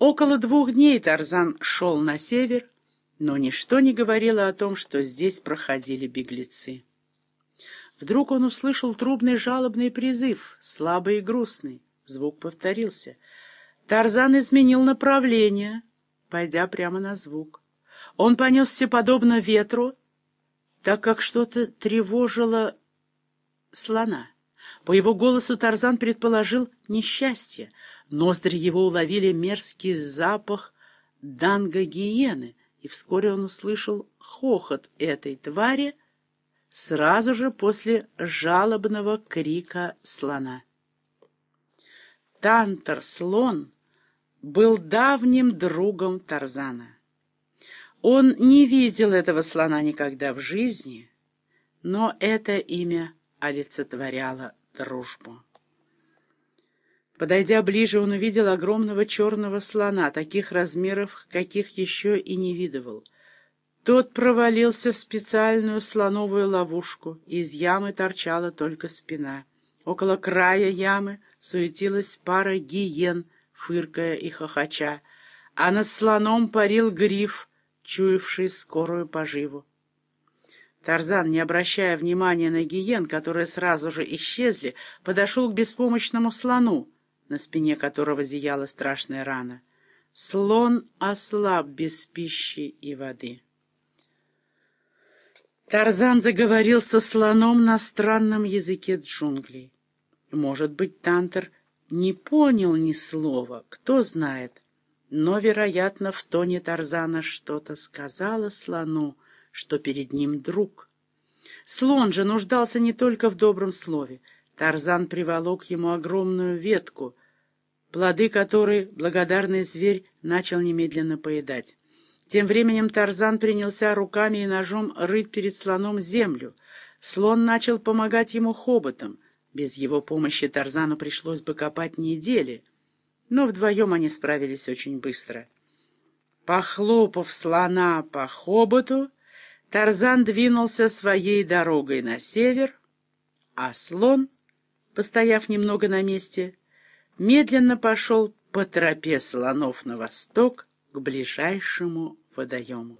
Около двух дней Тарзан шел на север, но ничто не говорило о том, что здесь проходили беглецы. Вдруг он услышал трубный жалобный призыв, слабый и грустный. Звук повторился. Тарзан изменил направление, пойдя прямо на звук. Он понесся подобно ветру, так как что-то тревожило слона. По его голосу Тарзан предположил несчастье. Ноздри его уловили мерзкий запах данго-гиены, и вскоре он услышал хохот этой твари сразу же после жалобного крика слона. Тантор-слон был давним другом Тарзана. Он не видел этого слона никогда в жизни, но это имя олицетворяло дружбу. Подойдя ближе, он увидел огромного черного слона, таких размеров, каких еще и не видывал. Тот провалился в специальную слоновую ловушку, из ямы торчала только спина. Около края ямы суетилась пара гиен, фыркая и хохоча, а над слоном парил гриф, чуявший скорую поживу. Тарзан, не обращая внимания на гиен, которые сразу же исчезли, подошел к беспомощному слону, на спине которого зияла страшная рана. Слон ослаб без пищи и воды. Тарзан заговорил со слоном на странном языке джунглей. Может быть, Тантер не понял ни слова, кто знает, но, вероятно, в тоне Тарзана что-то сказала слону, что перед ним друг. Слон же нуждался не только в добром слове. Тарзан приволок ему огромную ветку, плоды которой благодарный зверь начал немедленно поедать. Тем временем Тарзан принялся руками и ножом рыть перед слоном землю. Слон начал помогать ему хоботом. Без его помощи Тарзану пришлось бы копать недели, но вдвоем они справились очень быстро. Похлопав слона по хоботу, Тарзан двинулся своей дорогой на север, а слон, постояв немного на месте, медленно пошел по тропе слонов на восток к ближайшему водоему.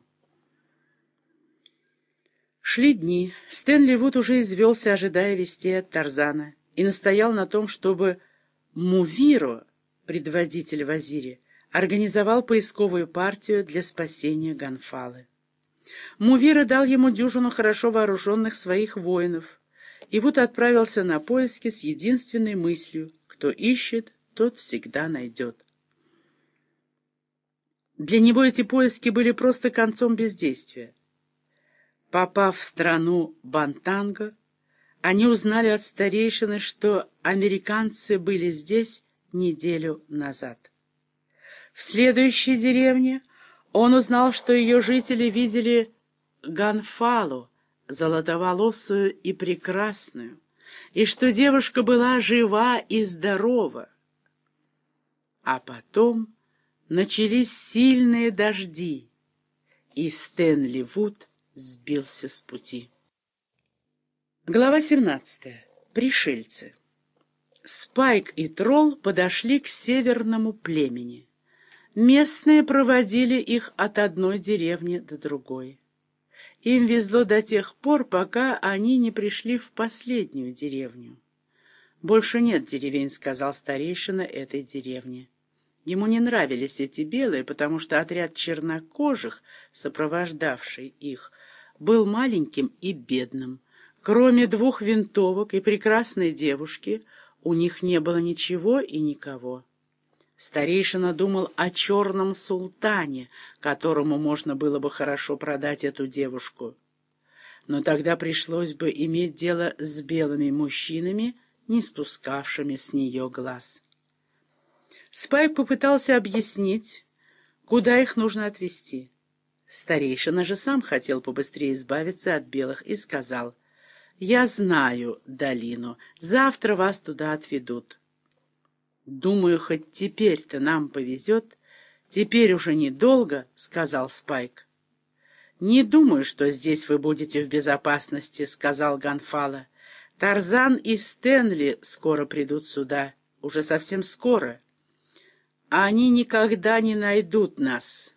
Шли дни. Стэнли Вуд уже извелся, ожидая вести от Тарзана, и настоял на том, чтобы Мувиро, предводитель Вазири, организовал поисковую партию для спасения Ганфалы. Мувира дал ему дюжину хорошо вооруженных своих воинов, и вот отправился на поиски с единственной мыслью «Кто ищет, тот всегда найдет». Для него эти поиски были просто концом бездействия. Попав в страну Бантанга, они узнали от старейшины, что американцы были здесь неделю назад. В следующей деревне он узнал, что ее жители видели Ганфалу, золотоволосую и прекрасную, и что девушка была жива и здорова. А потом начались сильные дожди, и Стэнли Вуд сбился с пути. Глава 17. Пришельцы. Спайк и Тролл подошли к северному племени. Местные проводили их от одной деревни до другой. Им везло до тех пор, пока они не пришли в последнюю деревню. «Больше нет деревень», — сказал старейшина этой деревни. Ему не нравились эти белые, потому что отряд чернокожих, сопровождавший их, был маленьким и бедным. Кроме двух винтовок и прекрасной девушки, у них не было ничего и никого. Старейшина думал о черном султане, которому можно было бы хорошо продать эту девушку. Но тогда пришлось бы иметь дело с белыми мужчинами, не спускавшими с нее глаз. Спайк попытался объяснить, куда их нужно отвезти. Старейшина же сам хотел побыстрее избавиться от белых и сказал, «Я знаю долину, завтра вас туда отведут». «Думаю, хоть теперь-то нам повезет. Теперь уже недолго», — сказал Спайк. «Не думаю, что здесь вы будете в безопасности», — сказал Ганфала. «Тарзан и Стэнли скоро придут сюда. Уже совсем скоро. Они никогда не найдут нас.